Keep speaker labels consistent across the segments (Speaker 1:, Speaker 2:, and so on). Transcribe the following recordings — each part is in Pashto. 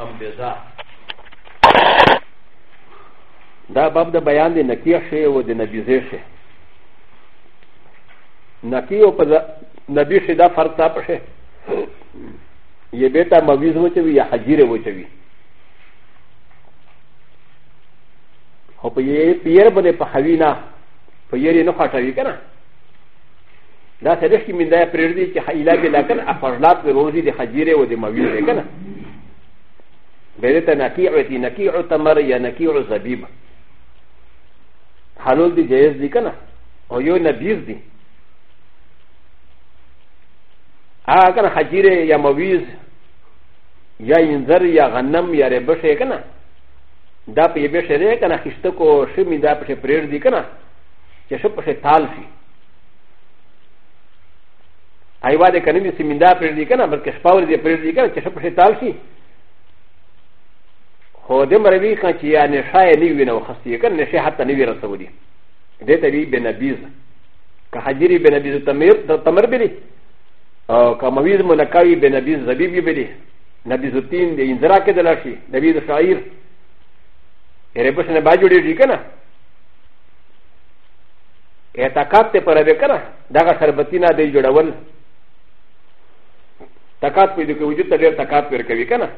Speaker 1: الانبزاء دا باب د بیان د نکیه شی او د نبیزه شی نکیه او په نبی شی دا فرق تا پشه یه بیتا مویز وچوی یا حجیره وچوی خو په یه پیر باندې په خوینا په یری نه خاطوي کنه دا سرش کې مندا پرېږدي چې حیلا کې لکن افرلات ورور دي د حجیره او د مویز کنه بيرتا نكيعتي نكيع تمر يا نكيع زبيب حلول دي جائز دي كنا او يو نبيز دي آه كنا خجيرة يا مويز يا ينزر يا غنم يا ربشه كنا دا په یبه شری کنه خسته کو شمی دا په پریر دی کنه چې شپ په تال شي ایواده کنه می سیمیندا پریر دی کنه بلکې شپاور دی پریر دی کنه چې شپ په تال شي هو د مروي کان چې یا نشه نه وي نو خسته یې کنه نشه حتی نه وي رسولي دې ته وی بنبیز که حجری بنبیز تمر تمر بلی او که مویز منکوي بنبیز زبیب بلی نبیز الدین د انزرا کې دلاشي نبیز شاعر ربش نه با جوړیږي کنه اعتقاد ته پر به کنه دغه شربتی نه دی جوړول تکات پیدا کوي وجود ته ډیر تکات ورکوي کنه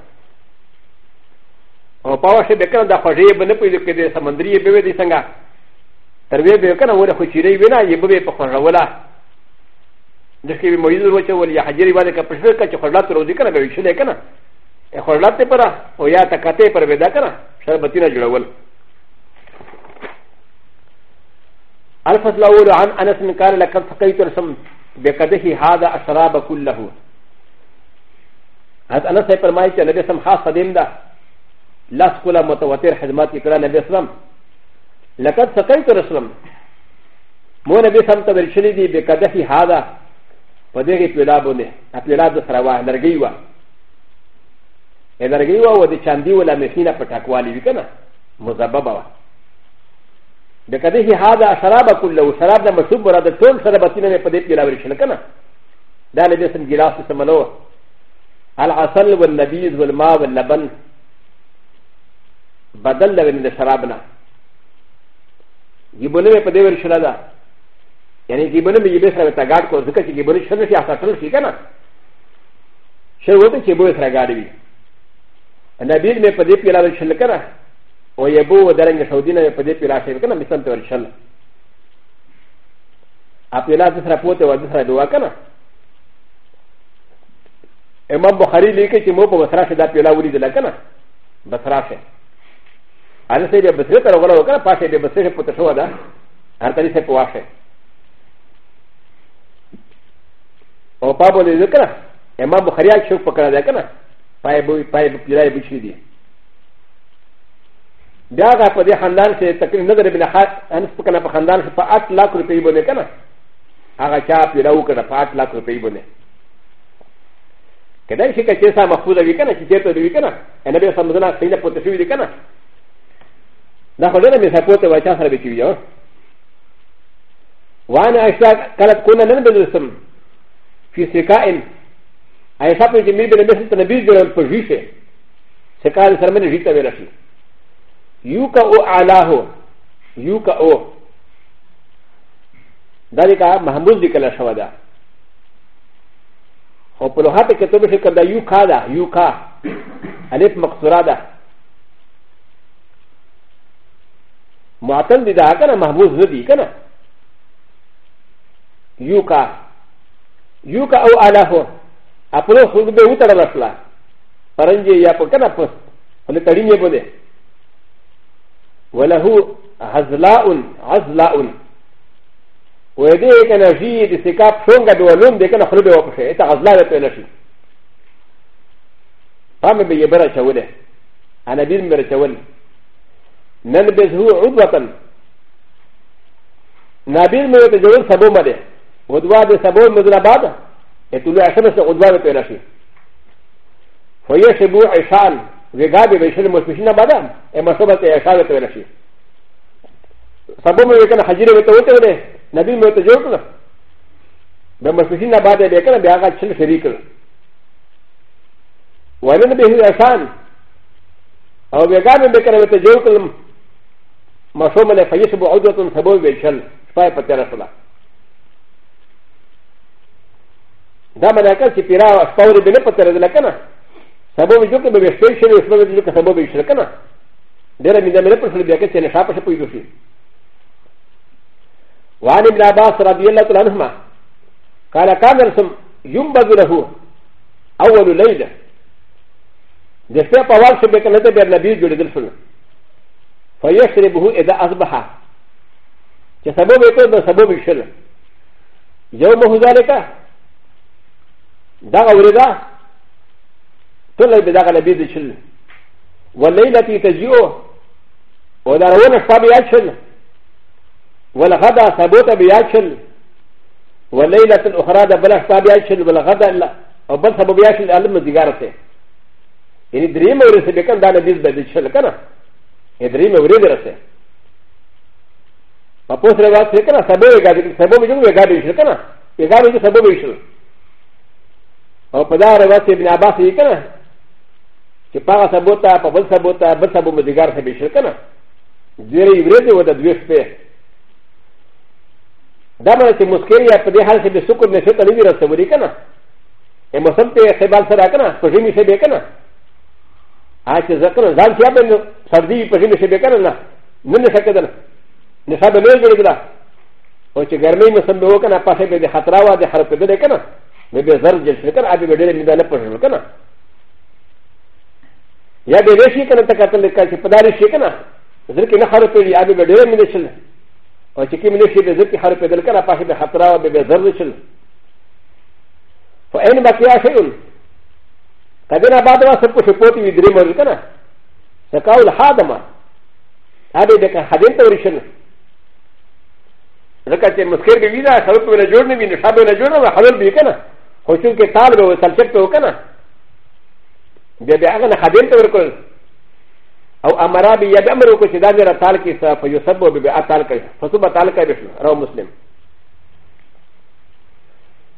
Speaker 1: او پاوه شي به کنه د خوږې به نه پوهېږي که د سمندري به وې دی څنګه تروې به کنه وره خو چیرې وې نه یې به په خوږوله د کې به مریض وچول یا حجرې باندې که پښې که چې خوړلات روزي کنه به وښلې کنه خوړلات ته پره او یا تکاتې پر به دا کنه شربتینه جوړول الفصل الاول عن انس قال لقد سقيت رسم بقدح هذا الشراب كله هذا انس فرمایي چې نبی سم خاص قدیم ده ラスコラマトワテル、ハズマティクラン、アベスラム。ラカツサカイトルスラム。モネベサムタベルシリディ、ベカデヒハダ、パデリピラボネ、アピラドサラワ、エナギワ。エナギワはディチャンディウラメシナパタクワリビカナ、モザバババ。ベカデヒハダ、サラバクル、サラダマシュブラ、デトンサラバティネパデピラブリシナカナ。ダレベサムギラスサマノア。アラサル、ウェルナビーズ、ウェルマー、ウェルナバン。بدل لبن د شرابنا جیبونه په دې ور شلا دا یعنی جیبونه مې یبه سره تاګاټ کو ځکه چې جیبونه شنه شي اخاتل شي کنه شر وته چې به سره ګاډي وي نبی مې په دې پیلا شل کنه او یبو درنګ سعودینه په دې پیلا شل کنه مثال ته ور شل اپیلا د سره پوته ور سره دعا کنه امام بخاری لیکي چې مو په وسره دا پیلا ولې دل کنه بسراشه アルセリアブスレターを分かるパシリアブスレポテショーダアルタリセポワシェオパブリズカラエマブハリアショップカラデカナパイブパイブピライブシディダーガフォデハンダンセタクリナダレビナハアンスポカナパハンダンセパアトラクルペイブネカナアガチャーピラウカナパアトラクルペイブネカダイシカチェサマフューダビカナチェタビカナエナベサムズナセイナポテシュウィカナだからね、サポートはチャンスできるよ。ワンアイスタカラコナンベルスム、フィスリカイン、アイサプリミルメストのビジュアルポジション、セカールサメリタベラシー。ユカオアラホ、ユカオ。ダリカ、マハムズディカラシャワダ。オプロハテケトブシカダユカダ、ユカ、アレフマクスラダ。معطل دي دا کنه محبوس نه دي کنه یوکا یوکا او الافو خپل خود به وتړل اصله پرنجي یا په کنه په له تړي نه بده وله هزلاء عزلاء و دې کنه شي د سکاب څنګه دولون دې کنه خربه وکړي اته غزلا ته لشي پام به یې بره چوله انا دې مره چوله نلبس هو عدوة نابير من يتجول سبو مده عدوة دي سبو مدنا بعد يتولي عشمس عدوة بينا شي فيشبو عشان غيغابي بيشل مصبشنا بعد اما صبت عشان بينا شي سبو من يكن حجير بيتوته ده نبي من يتجول كله بمصبشنا بعد بيكنا بياغا شل شريك كله ولن به عشان او بيغابي بيكنا بيتجول كله マシュマレファイスボードトンサボウェイシャル、スパイパテラソラ。ダマラカシピラワスパウリベネパテラデラカナ。サボウィジョクベスペシャルスマルジョクサボウィシャルカナ。デラミダメレプルビアケツェネシャパシャプイドシー。ワニブラバスラビエラトランマ。カラカナルソン、ユンバズラフォー。アワルレイダ。で、スペアパワーシュベカネテベルナビジュレデルソン。فيشربه إذا أصبح كسبب يكون سبب الشل يومه ذلك دغ وردا تلي بدغ لبيد الشل والليلة تجيئه ودارون الشفا بياتشل والغدا سبوت بياتشل والليلة الأخرى بلا الشفا بياتشل والغدا أو بل سبب بياتشل ألم الزجارة يعني دريم ورسبكا دانا بيز بدشل كنا ا د ر ي م و ر ي د ر س ه ا ب و س ر ا ت ك ن ا سبب ي ق ا د ي سبب ي ج و ي ق ا د ي ش ل ك ن ا ي ق ا د ي سبب ي ش ل او ق د ا ر و ا ت ي ب ن ع ب ا س ي ك ن ا ك ب ا غ ا سبوتا ق ب ل سبوتا بل سبب ي ج ا ر سبب ي ش ل ك ن ا د ر ي و ر ي د و د د و ي ش ب ه دا م ن ا ت ي مسكريا ق د ي ح ا ل س ب ي س ك ر ن ش ت ا ل ي ب ي ر س ب و ر ي ك ن ا ا م س م ت ي خ ب ا ل س ر ا ك ن ا ف ج ي م ي ش ب ي ك ن ا ا ش ز ك ن ا زال ش ي ا ب ن ا سردی په ژمي کې به کنه نه نه نه شکه ده نه صاحب نه جوړ کړه او چې ګرمي موسم به وکنه پاسه به د خطر وا د حرف به ده کنه مې به زر جل شي کنه ابي به ډېر نه نه پښو کنه یا به وشي کنه ته کتل کله چې پداري شي کنه زر کې نه حرف دی ابي به ډېر نه شل او چې کې مې شي به زر کې حرف دل کنه پاسه به خطر وا به زر شل فاين بقيا شيء کدنه بعد واسه پښو پوتې وي درې مرل کنه سكاول هادما هذا بكا هادين توريشن لكن مسكر بيدا خلق من الجورن بين شاب من الجورن وحضر بيكنا خوشون كتاب وسلسلة وكنا بيبيعنا هادين توريكل او امرا بي يبامر وكشدان رتال كي سا فيصب وبيبيع تال كي فصوب تال كي بشل رو مسلم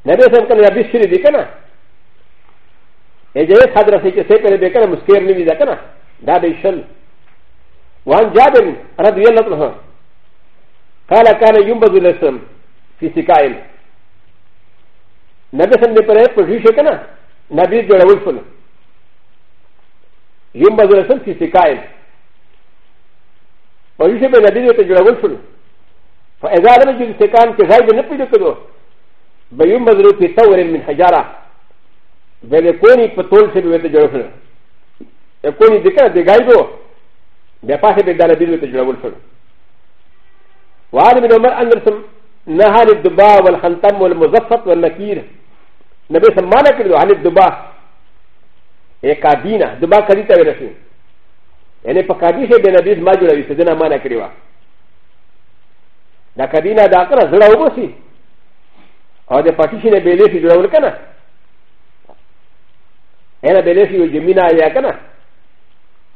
Speaker 1: نبي سلم كان يبي شري بيكنا اجازه حضرت سيكي سيكي بيكنا مسكر نبي ذاكنا دا به شل وعن جابر رضي الله عنه قال كان ينبذ الاسم في سكائل نبي سن پر ہے پوشی شے کنا نبی جڑول فل ينبذ الاسم في سكائل پوشی شے نبی تے جڑول فل فاذا لم يجد سكان کے زائد نہ پیدا کرو بينبذ في ثور من حجاره بلکونی پتول سے بھی تے جڑول فل ا ك و ن ي د ك ا د ي غ ا ي د و ب ي ا ف ا س ب ي د ا ل ب ي ل و ت ج ر و ل ف ل و ع ا ل م ن عمر أ ن ر س م نهى ا ل د ب ا والخلطم والمزفت والنكير نبي سمانا كردو عن ا ل د ب ا ا ك ا د ي ن ا د ب ا كريتا ورسي يعني فكاديش بين ابيض ما جرى يسدنا مانا كريوا دا كادينا دا كرا زرع وبسي او دا فاتيشين بيليسي زرع ولكنا انا بيليسي وجمينا يا كنا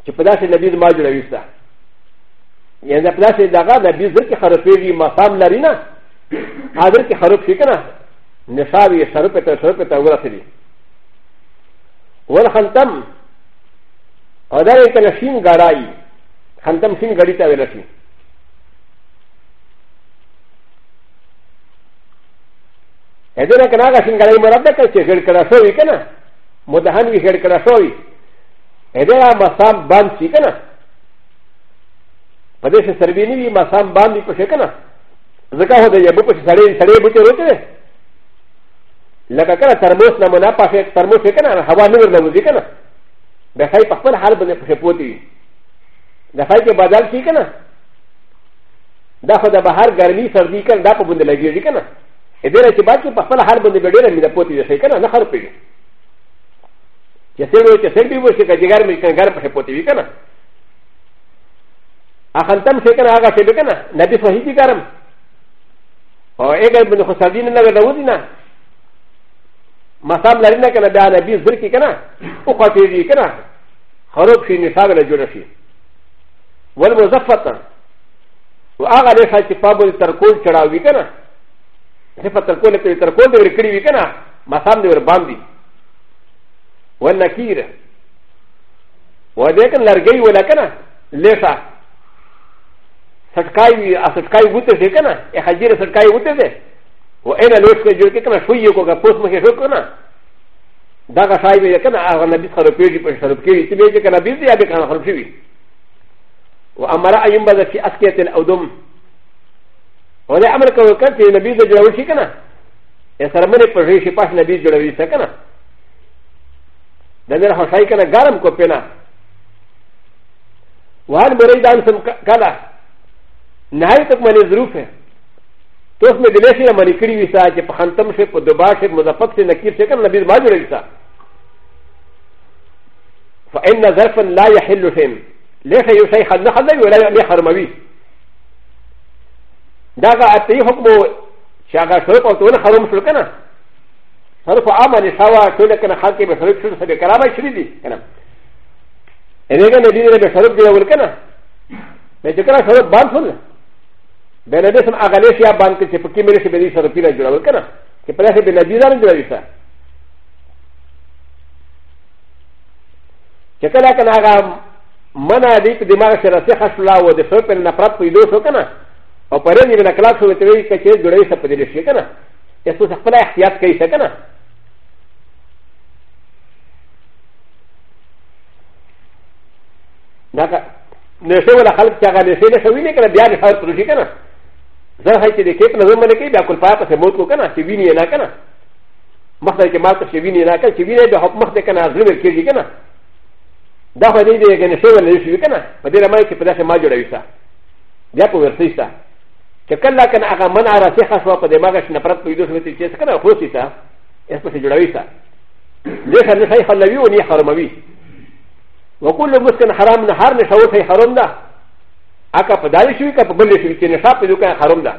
Speaker 1: چې په داسې نبی ما جوړوي ستا یعنې دا په داسې دغه نبی زر کې حرفې وي ماښام لري نه حاضر کې حرف شي که نه نصاب یې شرپ ته شرپ ته ورسېدي ورخنتم او دا یې کله شین ګاړایي خنتم شین ګړي ته ویل شي ا د ر ه ک ن ا غ ا شین ګړي مراد ده چې غړ کړه شوی که نه مدهن وي غړ کړه شوی ا د ر ا مسام باند شي کنه په دې چې سروینی وي مسام باندې پښه کنه ځکه هو د یبو په سړې سړې بوته روته لکه کله ترموس نه منا پښه ترموس کنه هوا نه ورنه وځي کنه د خای په خپل حال باندې پښه پوتې د خای کې بدل شي کنه دا خو د بهر ګرمي سردی کنه دا په باندې لګیږي کنه ا دې چې باندې په خپل حال باندې ډېر مینه پوتې شي کنه نه خر پیږي ا س ي ر و ي ت س ي ر ب ي و ش ك ا جيغار م ي ك ن غار بحي بوتي بيكنا ا خ ن ت م سيكنا هاغا سيبكنا نبي صحيح جيغارم او ايغا بن خسادين نبي داودنا مسام لارينا كنا بها نبي زركي كنا وقاتي جي كنا خروب في نصاب الجنفي والمزفتا وآغا ليسا تفابو تركول شراوي كنا صفة تركول تركول دوري كريوي كنا مسام دوري باندي والنكير ولكن لرغي ولكن ليشا سكاي اسكاي وتر كنا يا حجير سكاي وتر وانا لوش كجور كنا شويه كوكا بوس مكي شو كنا دغه شای به کنه هغه نبی سره پیږي په شرب کې چې به کنه بیزي یا به کنه خراب شي و امر ایم بذ فی اسکیت الاودم ولا امر کوي کنه نبی ز جوړ شي کنه یا سره مې په شي پاش نبی جوړوي څه کنه ダメラハシャイカナガラムコペナワンブレイダンスカラナイトマネズルフェトスメディレシアマニクリウィサージェパハンタムシェプドバーシェプモザファクシェナキシェカナビズマジュレイサファエンナザファンライアヘルフェンレシャユシェイハナハナユラミハマビダガアティホクモシャガショウパトウナハロムシュカナ هذا هو عمل شاوى كل كان حكي بشرب شو سبي كرامة شريدي كنا إذا كان الذين بشرب دي أول كنا بيتكلم شرب بان صلنا بين هذا سم أغلى شيء بان كذي بكي مريش بدي شرب فينا جل أول كنا كبلا شيء بين هذا جل جل يسا كلا كنا عم منا ديك دماغ شرسة خشلا ودفع بين نفرات في دوسه كنا أو پرني بين كلاس وتوي كذي جل يسا بدي ليش كنا そして、これはやっていたかな نشه ولا خلق چې هغه نشه نشه ویني کنه بیا نشه ورته شي کنه زه هی چې د کیپ نه زمونه کې بیا کول پاپه سه موت کو کنه چې ویني نه کنه مخته کې ماته چې ویني نه کنه چې ویني د حکم مخته کنه ازمر کېږي کنه دا خو دې دې کنه شو ولا شي کنه په دې رمای کې په داسه ما جوړوي تا بیا په ورسې تا چې کله کنه هغه من را سیخه شو په دې ماګه شنه پرت پیدو شو چې څه کنه خو سي تا اس په جوړوي تا لکه نه هی خلوي او نه حرموي وكل مسكن حرام نهار نشاور في حرام ده اكا فدالي شوي كا فبلي شوي كي نشاب بدو كان حرام ده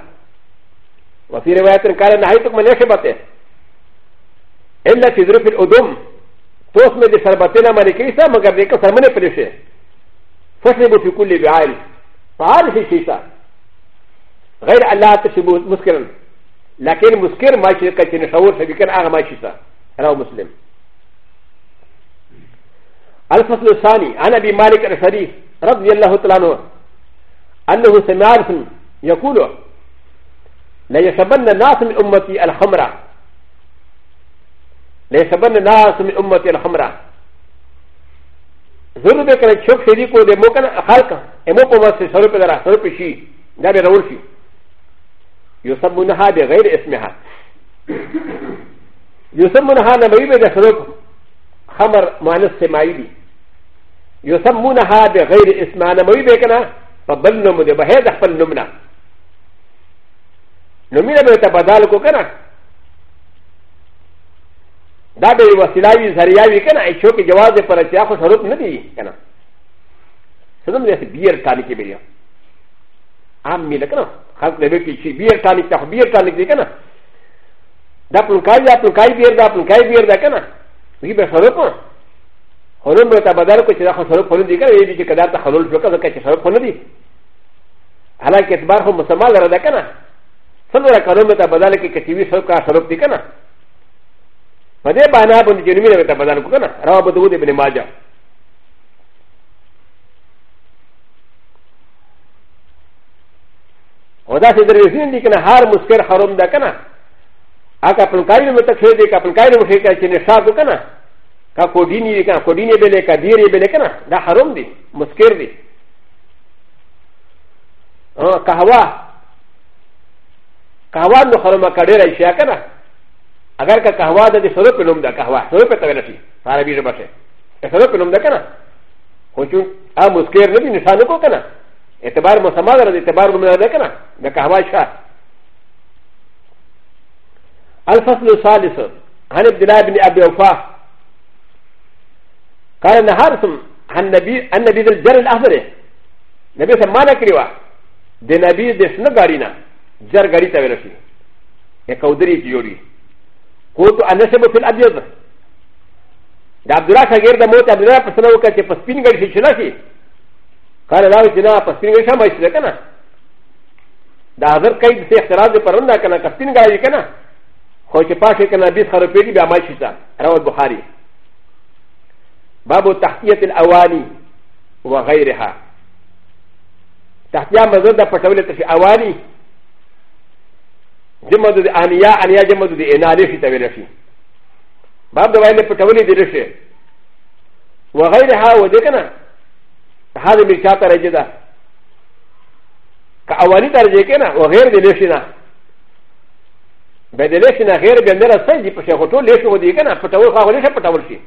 Speaker 1: وفي رواية قال نهايتك من يشبته إلا في ظروف الأدم توس من دي شربتنا مالكيسا مگر ديكا سرمن پلشه فشنبو في كل بعائل فعال شي شيسا غير الله تشبو مسكرا لكن مسكر ما شيكا كي نشاور فبكر آغا ما شيسا رواه مسلم الفصل الثاني عن ابي مالك الاشعري رضي الله تعالى عنه انه سمع الفن يقول لا يشبن الناس من امتي الحمراء لا يشبن الناس من امتي الحمراء ضرور بكره شوك شريكو دي موكا خالقا اموكو مسي سرق درا سرق شي نبي رولشي يسمونها بغير اسمها يسمونها نبي بغير سرق خمر مؤنث سماعي يسمونها بغير اسمانا موي بكنا فبل نمو دي بهي دخل نمنا نمنا بيتا بدال كو كنا دا بي وسيلاوي زرياوي كنا اي شوكي جواز دي پر اتياخو شروط ندي كنا سنم دي بير تاني كي بيريا عام ميلا كنا خلق نبي كي شي بير تاني كي بير تاني كي كنا دا پلنكاي دا پلنكاي بير دا پلنكاي بير دا كنا وي بشروط كنا خ ل و ن بتا بدل کو چرا خسرو پھن دی کرے بھی کدا تخلل جو کا کہ شرو پھن دی حالانکہ اعتبار ہو مسمال ردا کنا سنورا کرو متا بدل کے کہ ٹی سب کا شرو دی کنا پدے بانا بن جنمی نے متا بدل کو کنا روا بدود ابن ماجہ و دا سے درویزین دی کنا ہر مسکر حرم دا کنا آکا پنکاری میں تکھے دے کا پنکاری میں تکھے کنا چنے شاہ کو کنا かこディニーかこディニーベレかディレベレかな、だハロンディ、モスケルディ。カワカワのハロマカレライシャカナ。アガカカワダディソロプノムダカワ、ソロペタベラシ、アラビルバシェ。ソロプノムダカナ。ホチュアモスケルディニサノコカナ。エテバーモサマダディテバーモナダカナ。ダカワシャ。アルファスルサーディス。アレブディラビニアビオファー。قال نهارتم عن نبي عن نبي ذي الجر الاخضر نبي سمانا كريوا دي نبي دي سنغارينا جر غاريتا ولشي يكودري جيوري كنت انا سبب في الابيض دا عبد الله شاگير دا موت عبد الله پسنو کا چه پسپین گڑی شنا شي قال لا جنا پسپین گڑی شما شي کنه دا حضرت کای دې اختراز پروندا کنه کسپین گڑی کنه خو چې پاکه کنه 20 خرپېږي بیا ما شي تا راو بخاری باب تحتيه الاواني وغيرها تحتيه مزيد فتوله في اواني جمد الانياء انياء جمد الاناء في تبلفي باب دوائل فتوله درشه وغيرها وذكنا هذا من شاطر رجدا كاواني ترجيكنا وغير دلشنا بدلشنا غير بندر السجد فشيخ طول ليش هو ديكنا فتول خاوليش فتول شيء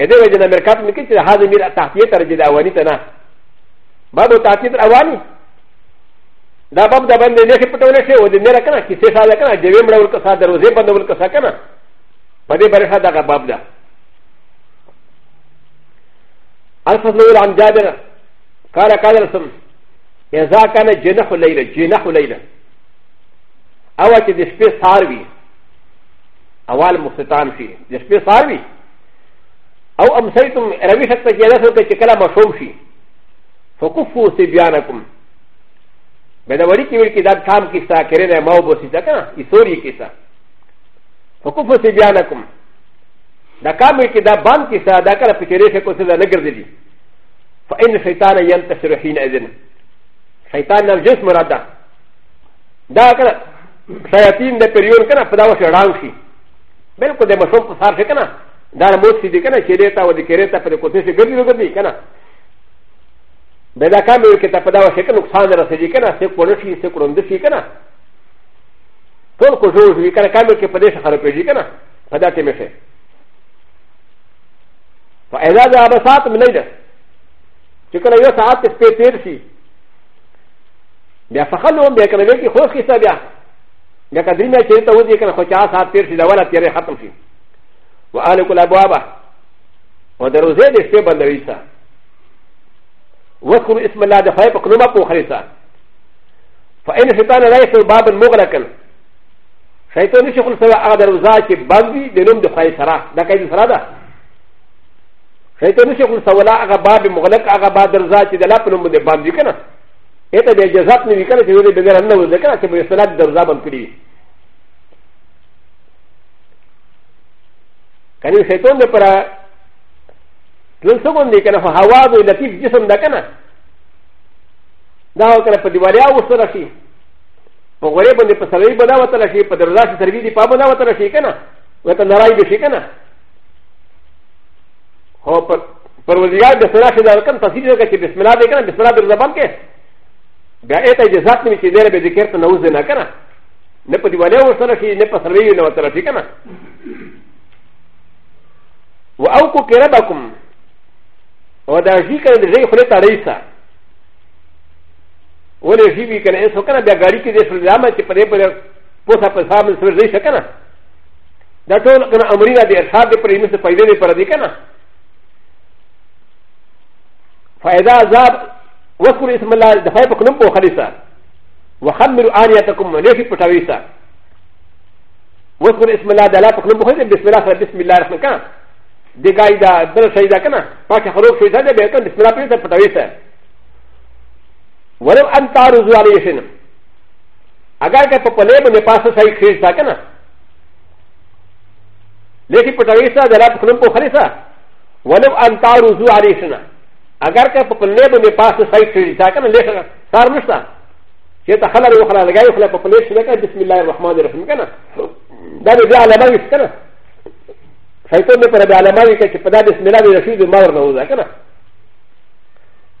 Speaker 1: ا د ي و ج ن ا م ر ك ا ت م ك ي ت هذا مير ت ح ت ي ت ر ج د ا و ا ن ي ت ن ا بابو ت ح ت ي ت ر ا و ا ن ي دا باب دا بند نه پټو نه شي و د مير کنه کیسه سال کنه جوی مړ ول کسا دروزه بند ول کسا کنه په دې برخه دا باب دا الفضل عن جابر قال قال رسم اذا كان جنح الليل جنح الليل او چې د شپې ساروي اول مختتام شي د شپې ساروي او امسيتم روي شكتا جلسو كتكلا مشومشي فكفوا سبيانكم بدا وري كي وري كداب شام كيسا كرين ماو بوسي تكا يسوري كيسا فكفوا سبيانكم دا كام وري كداب بام كيسا دا كلا فكريشة كوسيدا نگرد دي فإن الشيطان ينتشر حين إذن شيطان نرجس مرادا دا كلا شياطين دا پريون كنا پداوش رانشي بلکل دا مشوم پسار شكنا ダーモスディケナシレタウディケレタプレコテシグリルディケナベダカミウケタパダワシェケノクサンダラセディケナセコロシセコロンデシケナトルコジョウウィカカミウケパデシハラペジケナパダテメシェファエザダアバサトミネデスチェケナヨサアテスペテルシビアファハノンビアカナベキホスキサビアビアカディメチェタウディケナホチャーサーテルシダワラテレハトムシ و ا ل ك ل ا ب و ا ب ه و د ر و ز ي د ا ش ت ي ب ن د و ي س ا و ذ ك ر و اسم الله د ف ا ي ب ق ن و م ا ق و خ ر ي س ا ف إ ن الشيطان لا يفعل بابا مغلقا شيطان يشغل سوى ا د ر و ز ا ك بابي بنوم د ف ا ي سرا د ك ا ي د سرا دا شيطان يشغل سوى لا اغا بابي مغلق اغا بابا د ر ز ا ك د لا بنوم د بابي كنا ا ت ا ب ي ج ز ا ت ن ي كنا تقول بغير انه ذكرت بيصلاه د ر ز ا ب ن كريم كان الشيطان ده برا تلسون دي كان هوا دو لطيف جسم ده كان ده هو كان بدواريا وصلشي وغريب ان يقصري بدا وتلشي بدرزاش سربي دي بابا وتلشي كان وتنراي بشي كان هو پروزگار بسم الله شدار کن تصویر دکه چې بسم الله وکړه بسم الله در زبان کې بیا ایت اجازت نمی چې ډېر به ذکر ته نوز نه کنه نه په دیواله ور سره شي نه په سروي نه وتره شي کنه و أ و ك و ك ر ب ك م و د ا ج ي ك ن د ج ي خ ل ت ا ر ي س ا و ل ج ي ب ي ك ن ا س و ك ن ا ب ي ا غ ا ر ي ك د ي ش ل ا م ا ت ي ب ر ي ب ر ب و س ا ب س ا م ن س و ر ي ش ك ن ا د ا ت و ل ك ن ا أ م ر ي ن ا د ي ر ش ا د ب ر ي م س ف ا ي د ي ب ر د ي ك ن ا ف إ ذ ا ز ا ب و ك ر اسم الله د ف ا ي ب ك ن ب و خ ل ي س ا و خ م ر آ ن ي ت ك م و ل ي ش ي ب ت ا و ي س ا و ك ر اسم الله د ل ا ب ك ن ب و خ ل ي س ا بسم الله بسم الله الرحمن الرحيم د ګای دا بل شي دا کنه پاک خروج شي دا به کنه بسم الله پرې ته پټوي سه ولو ان تعرض علی شین اگر که په پله باندې پاسه صحیح خیر تا کنه لیکن پټوي سه دا رات خلم په خلی سه ولو ان تعرض علی شین اگر که په پله باندې پاسه صحیح خیر تا کنه لیکه کار نشته چې ته خلل وخلا لګای خلا په پله شي بسم الله الرحمن الرحیم کنه دا به علامه وي کنه فيكون لك ربي على مالك فلا بسم الله برشيد المرء نوزا كنا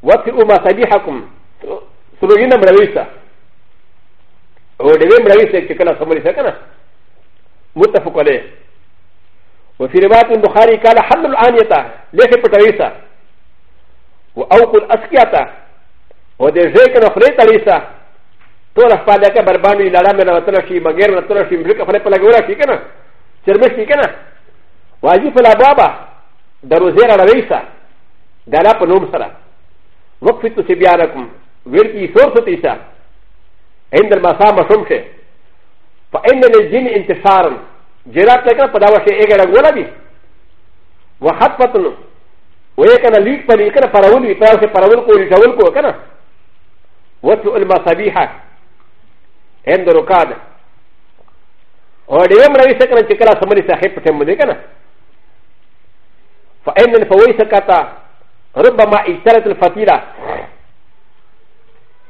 Speaker 1: وقت أما صبيحكم سلوجين مرويسة ودوين مرويسة كنا سمريسة كنا متفق عليه وفي رواية البخاري قال حل الآنية ليس بتريسة وأوق الأسكية ودرجيك نفريت ريسة تولى فالك برباني لا لا من وطنشي مغير وطنشي مشرك فلك لغورة شي كنا شرمشي كنا واجب الابواب دروزير رئيسا دالا پنوم سرا وقفت سبيانكم ويركي سورة تيسا عند المساء مشمشه فإن للجن انتشارا جرات لكنا پداوشي ايغا رنگولا بي وخطفتن ويكنا ليك پلي كنا پراول بي پراوشي پراول کو رجول کو كنا وطلع المصابيحة عند رقاد اور دیوم روی سکنا چکلا سمری صاحب پتیم مدے کنا فان الفويس كتا ربما اشترت الفتيله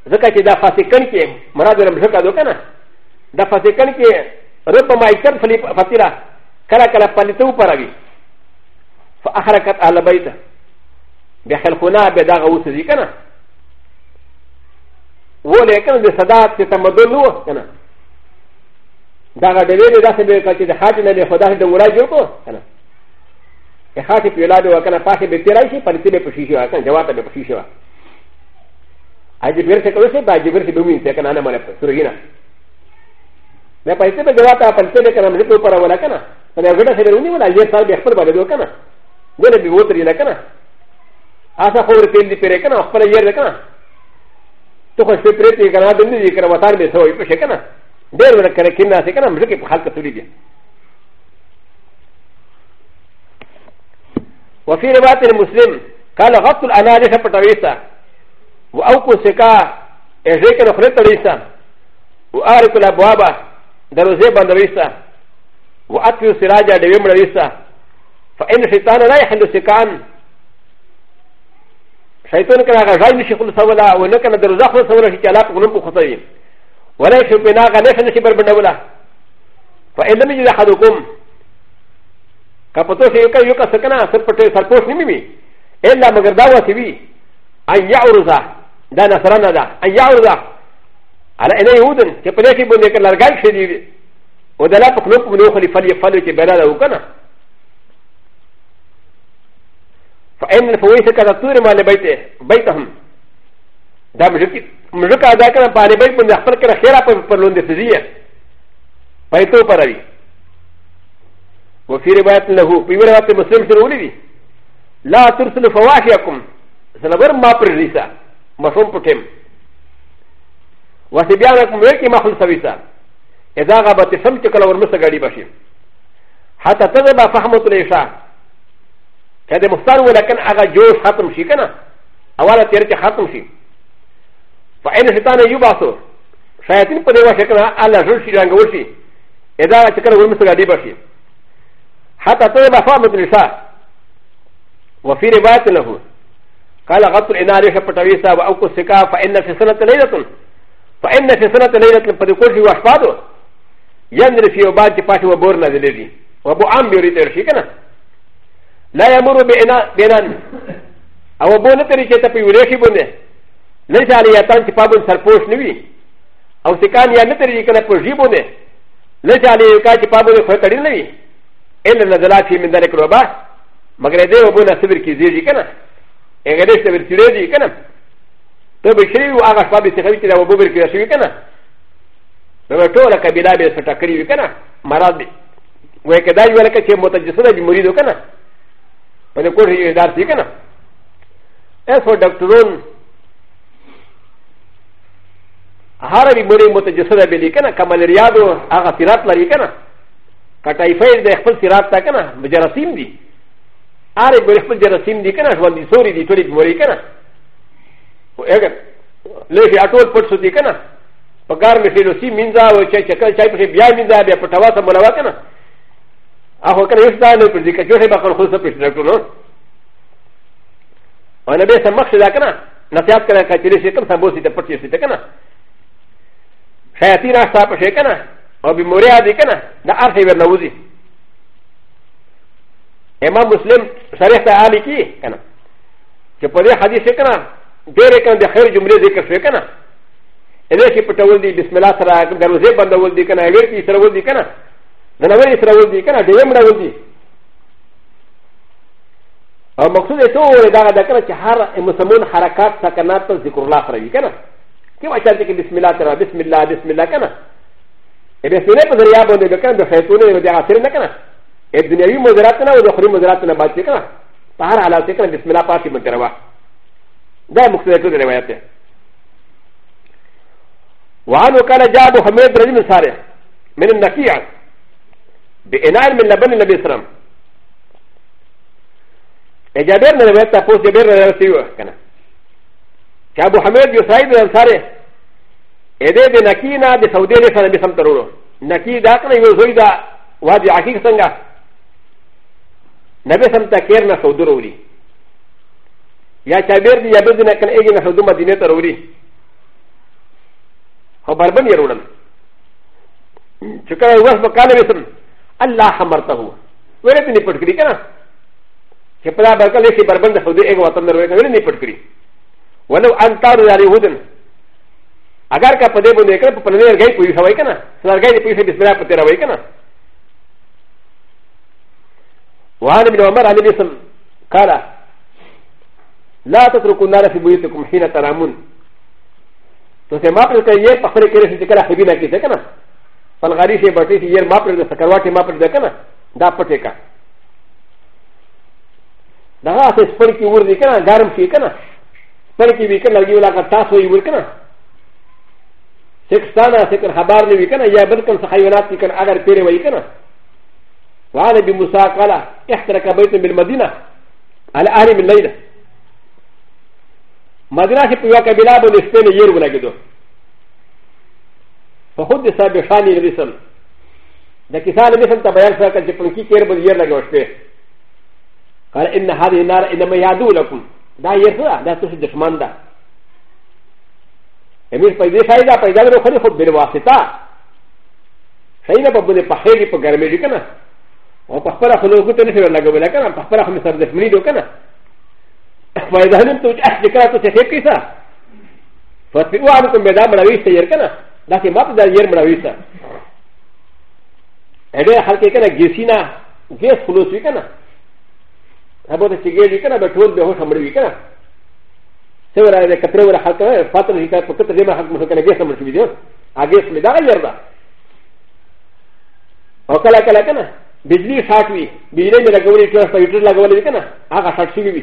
Speaker 1: ذكا دا فاسكن كي مراد لم شكا دو كنا دا فاسكن كي ربما اشترت الفتيله كلا كلا فلتو براوي فاخركت اهل بيت بخلقنا بدا غوث دي كنا ولكن بصدات تمدن هو كنا دا غدوي دا سبب كتي دا حاجه نه خدا دا وراجو كنا ا خاصه پیولاد وکنا پاسه به تیرای شي پرتی به پشی شي وکنا جواب ته به پشی شي اجي بیر څه کوي با اجي بیر څه به وینځه کنه نه مله سورګینا نه پېسې به جواب ته پرتی به کنه مې په پر ولا کنه دا غټه سره ونی ولا یې سال به خپل باندې وکنه ګوره به وترې نه کنه آسا خو ورته دې پرې کنه خپل یې نه کنه تو خو سپریټ یې کنه دې کنه وتار به سوې پښه کنه ډېر ورکه کنه سې کنه مې کې په حالت ته لري وفي روايه المسلم قال غط الاناليس بطريسه واوكو سكا اجيك نخلت ريسه وارك الابواب دروزي بندريسه واتي سراجا ديم ريسه فان الشيطان لا يحل سكان شيطان كان غزال مشي كل سولا ونكن دروزا كل سولا شي كلاب ونبو خطيب ولا يشبنا غنيش نشي بربنا ولا فان لم يجد احدكم カポトシエカヨカセカナセプテサポシミミエラマガダワシビアヤウザダナサラナダアヤウザアラエネウデンケプレキボネカラガシディオダラポクロプノフリファリファリケベラダウカナファエンフォイセカタトゥルマレバイテバイタムダムジュカダカナパレバイプンダファルカラヘラパルロンデフィジエパイトパラリ وفي روايه له في روايه مسلم سرولي لا ترسل فواحيكم سلبر ما بريسا مفهوم بكم وسبيانكم ويكي مخل سويسا اذا غابت سمت كلا ورمسا غادي باشي حتى تذهب فهمة العشاء كده مختار ولكن اغا جوش ختم شي كنا اولا تيرتي ختم شي فاين شيطان يبعثو شياطين قد يواشي كنا على جوشي رانغوشي اذا شكرا ورمسا غادي باشي حتى طيب فامت النساء وفي روايه له قال غطر ان عرش بطويسا واوكو سكا فان في سنه ليله فان في سنه ليله فريقوشي واشفاده يندر في وباتي باتي وبورنا للذي وابو عم يريد الشيكنا لا يمر بينان او بونا تريكتا في وريشي بونه ليس علي يتان تفابون سرقوش نبي او سكان يا نتريكنا في جيبونه ليس علي يكاتي بابونه فترين نبي ان نزلات في من ذلك ربا مگر دې وبونه صبر کې زیږي کنه هغه دې صبر کې دی کنه ته بشری او هغه شپه به څنګه چې دا وبو بر کې شي کنه نو ټوله قبيله به سټه کړی کنه مراد دی وای کدا یو لکه چې متجسد دي مرید کنه په دې کوټه یې دار شي کنه ایسو ډاکټرون هر وی مړی متجسد به لیکنه کمل ریادو هغه فیرات لري کنه カタイファイルでフルシラフタカナ、マジャラシンディ。アレブリフルジャラシンディカナ、ワンディソリディトリブモリカナ。レフィアトルポツディカナ。パカーメフィロシミンザー、チェチェクルチェクルビアミンザー、ビアパタワサモラワカナ。アホカレスターのプリカチューバカホスプリスタクロアナベサマクシダカナ、ナシャカナカチュリシカンサボシテプチューシテカナ。シャティラスタープシェカナ。او به موریا دی کنه دا ارث یې ورنوزي امام مسلم صریح ته عالی کی کنه چې په دې حدیث کې کنه ډېر کنه د خیر جملې ذکر شوی کنه دې چې پټول دی بسم الله سره کوم دروازه بندول دی کنه ویر کی سره ول دی کنه دنور سره ول دی کنه دې هم راول دی او مقصود یې ټول دا دا کنه چې هر مسلمان حرکات سکنات ذکر الله سره وی کنه کې واچا چې بسم الله سره بسم الله بسم الله کنه ا ب س ن ه ب د ر ي ا ب و ن د ب ك ن د خ ي ط و ن د ا ث ر ن ك ن ا ا د ن ي و ي م ز ر ا ت ن ا و د خ ر ي م ز ر ا ت ن ا ب ا ت ي ك ن ا ف ه ر ع ل ى ت ك ن ا بسم الله ب ا ت ي م ن ت ر و ا د ا م ق ت د ك ر ر و ا ي ت ه و ع ن و ك ا ن ج ا ب و حميد رجل ساري من ا ل ن ك ي ع ب إ ن ا ء من لبن النبي صلى الله عليه وسلم ا ج ا ب ر ن ا ر و ا ي ت ه فوز جابر ر و ا ي ت ه كان ج ا ب و حميد يسعد الانصاري ا د ه د نکی نه د سعودي له سره بسم ترولو نکی دا کنه یو زوی دا وادي عقیق څنګه نبی سم تکیر نه سعودي وروړي یا چابیر دی یا بد نه کنه ایګ نه سعودي مدینه ته وروړي خو بربن یې وروړم چې کله وس په کاله وسم الله خبرته هو ولې نه پټ کړی کنه چې په دا برکل شي بربن د سعودي ایګ وطن نه وروړي ولې نه پټ کړی ولو انتار علی هودن اگر کا پدے بندے کر پنے گئی پوری ہوئی کنا سر گئی پوری سے بسمرا پتے رہی کنا وعن ابن عمر عن ابن قال لا تتركوا النار في بيوتكم حين تنامون تو سے ماپ لکھا یہ پخرے کرے سے چکرا خبیلا کی سے کنا پلغاری سے بٹی سے یہ ماپ لکھا سکروا کے ماپ لکھا کنا دا پٹے کا دغه سپر کی ور دی کنا گرم شي کنا سپر کی وی کنا لګي ولا کا تاسو یې ور کنا سكستانا سكر حبار نبي كنا يا بدكم سحيوانات كنا اگر بيري وي كنا وعن ابي موسى قال احترق بيت من المدينه على اهل من ليله مدينه في يوكا بلا بن سبين يرو لكدو فحدث بشان الرسل ده كسان مثل تبين سكا جبنكي كير بن ير لكدو شبيه قال ان هذه النار انما يعدو لكم ده يرسل ده تسجد شمانده امیر پیدا شاید پیدا رو خلی خود بل واسطه شاید په بده په خېلی په ګرمه دي کنه او په خپل خلو کو ته نه سره لګول کنه په خپل خمه سره دښمنی دو کنه پیدا هم ته چې ذکر ته څه کیسا فتو علیکم بدا مړوي سیر کنه دا چې ماته دا ير مړوي سا اډه خلک کنه ګیسینا ګیس خلوص وی کنه هغه ته چې ګیری کنه به ټول به هو سمړوي کنه セオラーでカプローラーハカー、ファトリカ、ポケットリマハムカレゲーサムシビデオ、アゲスメダイヤダ。オカラカラカナ、ビジネスハーキー、ビジネスラゴリキャスタユーラゴリカナ、アガサシビビ。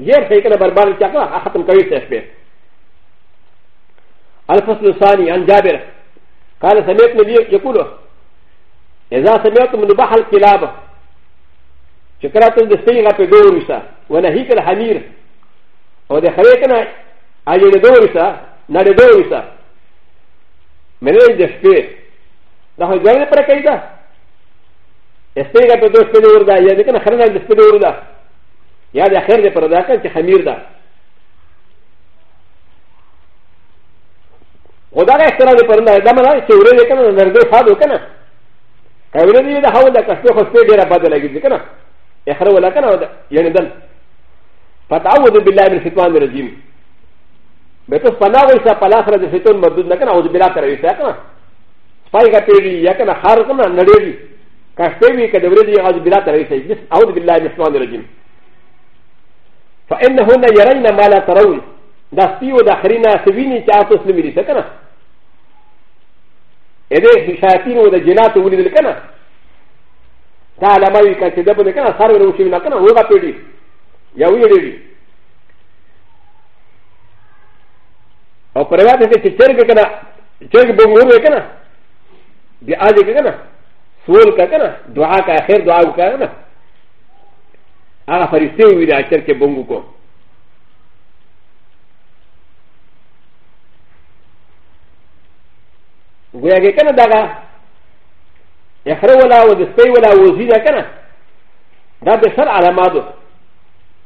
Speaker 1: ジェフェイカナババルチャカ、アハトンカリセスペ。アルファスルサニアンジャベル、カラサメットメディア、ヨクロ。إذا سمعتم نبح الكلاب شكرا تلد سيغة في دور رسالة ونهيك الحمير و د خريكنا اجل دورسا نار دورسا من اجل دشبه دا هو جانب پر قيدا اسپیگا پر دو اسپیده ورده یا دیکن خرنا دسپیده ورده یا د خیر پر دا کن چه خمیر ده خدا کا اختراع پر نه دا مله چې ورې کنه نرګې فاد وکنه کاورې دې دا هو دا کښته خو سپېډه را بدلېږي کنه اخره ولا کنه یعنی دل فتعوذ بالله من الشيطان الرجيم بتس فنا ويسا فلا خرج الشيطان مردود لكن اعوذ بالله ترى ويسا كنا فايغا تيري يا كنا خار كنا نريري كاشتيري كدوريدي اعوذ بالله ترى ويسا بس اعوذ بالله من الشيطان الرجيم فانهن يرين ما لا ترون دستي وداخرين سبيني تعاطس نميري سكنا اذا شاتين ودجلات ولد لكنا تعالى ما يكاسي دبل لكنا صار ولو شيء لكنا ويغا تيري やうよりおプレゼントしてチェルケからチェルケボングルケなであじけなソウルケなドアカヘルドアウカなアラファリセウィラチェルケボングコウェアゲケナダガエフロウラウデスペウラウズィラケナダデシャラマド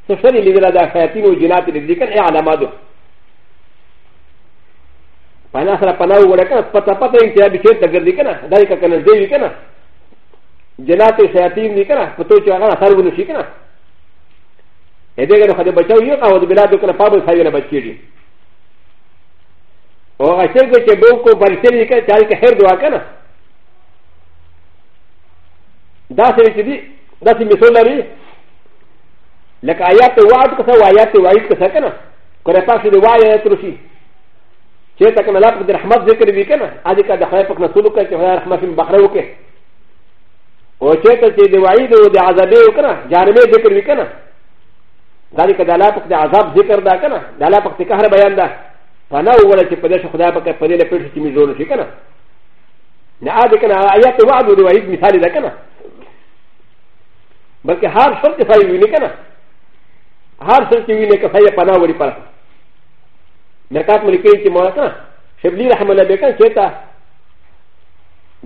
Speaker 1: سوشل ليلا دا خياتين وجنات لذكر اي علامات فانا سرا پناو ورکا پتا پتا انتها بشير تگر دي کنا دائی کا کنر دیوی کنا جنات خياتين دي کنا پتو چو اغانا سر ونشی کنا ایدے گنا خد بچاو یو قاود بلادو کنا پابل سایونا بچی دی وغا شرگ چه بو کو برسل دي کنا چاری که خیر دعا کنا دا سرچ دی دا سی مثول لاری لك آيات وعد كسا وآيات وعيد كسا كنا كنا پاس دي وآيات رشي چه تا كنا لاپك دي رحمت ذكر بي كنا آده كا دخلاء پك نسولو كا چه رحمت من بحرو كه و چه تا چه دي وعيد و دي عذابه و كنا جانبه ذكر بي كنا ذلك كا دلا پك دي عذاب ذكر دا كنا دلا پك دي كهر بيان دا فانا اولا چه پدش خدا پك پدي لپرش چه مزولو شي كنا ن ا د ك ن ا ي ا ت و ع د و ر و ا ي د مثال ذ ك ن ا بل ك ه ا ر شرط ف ا ي و ن ي ك ن ا هر سر چې ویني که سایه پناه وړي پر مرکات ملکی چې مولا کنه شبلی رحم الله بیکن چیتا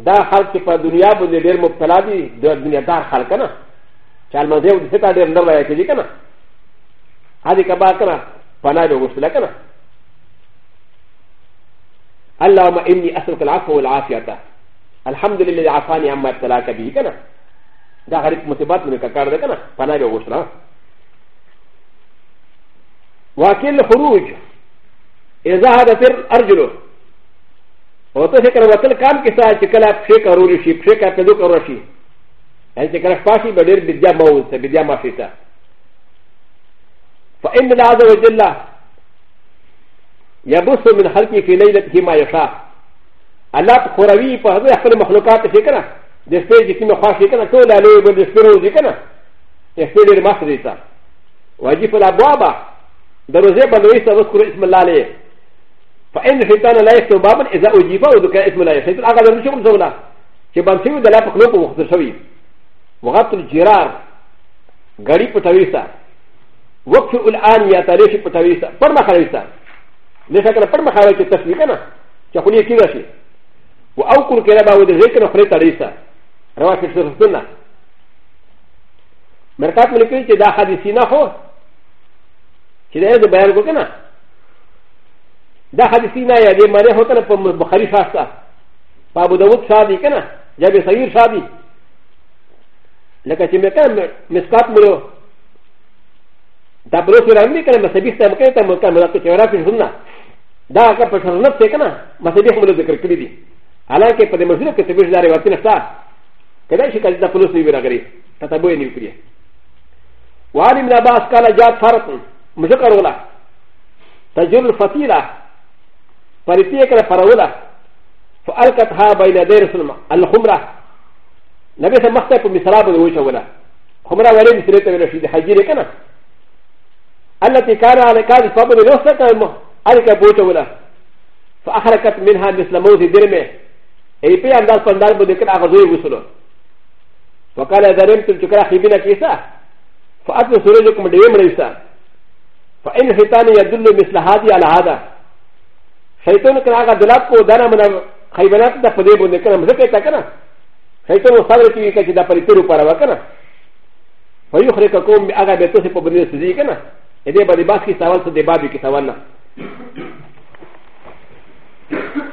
Speaker 1: دا خلق چې په دنیا باندې ډېر مبتلا دي د دنیا دار خلک نه چال مزه او دې ته ډېر نه وایي کېږي کنه هدي کبا کنه پناه به وغوښتل کنه اللهم اني اسالك العفو والعافيه الحمد لله عفاني عما ابتلاك به کنه دا غریب مصیبت مې کار ده کنه پناه به وغوښتل وكل خروج اذا هذا تر ارجلو او ته فکر وکړ کام کې ساعت چې کله پښې کارول شي پښې کا په دوه کارول شي ان چې کله پاسي به ډېر بدیا مو ته بدیا مافي ته فإن الله عز وجل يبص من خلقه في ليلته ما يشاء الله خوروي په هغه خپل مخلوقات شي کنه د شپې چې کومه خوښ شي کنه ټول له بل د شپې روزي کنه د شپې ډېر مخ دی تا واجب الابوابه د روزه بندوي سبب کړو اسم الله له فإن شیطان لا یکتو بابن اذا اجیبا او ذکر اسم الله شیطان هغه درنه شو زونه چې باندې و دلا په خلوپ وخت شوی وغت الجرار غړی په تویسا وقت الان یا تاریخ په تویسا پر مخاویسا لکه کله پر مخاوی کې تصویر کنه چې خو نه کیږي شي او او کور کې راو د ذکر خپل تاریخا روا کې څه رسول نه مرکات ملي کې دا حدیث نه هو چې دا د بیان کو کنه دا حدیثی نه یا دې مری هوته په بخاری شاستا په ابو داود شادي کنه یا به صغیر شادي لکه چې مې کنه مسکات مرو دا بلو سره مې کنه مسبیح ته مکه ته مکه مله ته چورا کې سننا دا هغه په شرنت ته کنه مسبیح مله ذکر کړی دي حالانکه په دې مسجد کې تبیش داري وتی نشتا کله چې کله دا پولیس نیو راغري ته تبوې نیو کړی وعن ابن عباس قال جاء فرق مذكرولا تجر الفتيلة فريتيك الفراولة فألقتها بين يدي رسول الله الخمرة نبي سمحت في مسراب الوشولا خمرة ولي مسرية من الشيء حجيري كنا التي كان على كاد فابن الوسطى ألقى بوشولا فأخرجت منها مثل موت درمه اي بي انداز فندال بذكر أغزوي وصوله وقال ذرمتم شكرا خيبين كيسا فأتوا سرجكم ديم ريسا فان شيطان يدل مثل هذه على هذا شيطان كان هذا دلات كو دانا من خيبانات دا فدي بند كنا مزكي تا كنا شيطان وصابر كي كي دا پري ترو پارا كنا فيخرجكم اغا بيتوسي پو بني سدي كنا اده بدي باس کي سوال سدي بابي کي سوال نا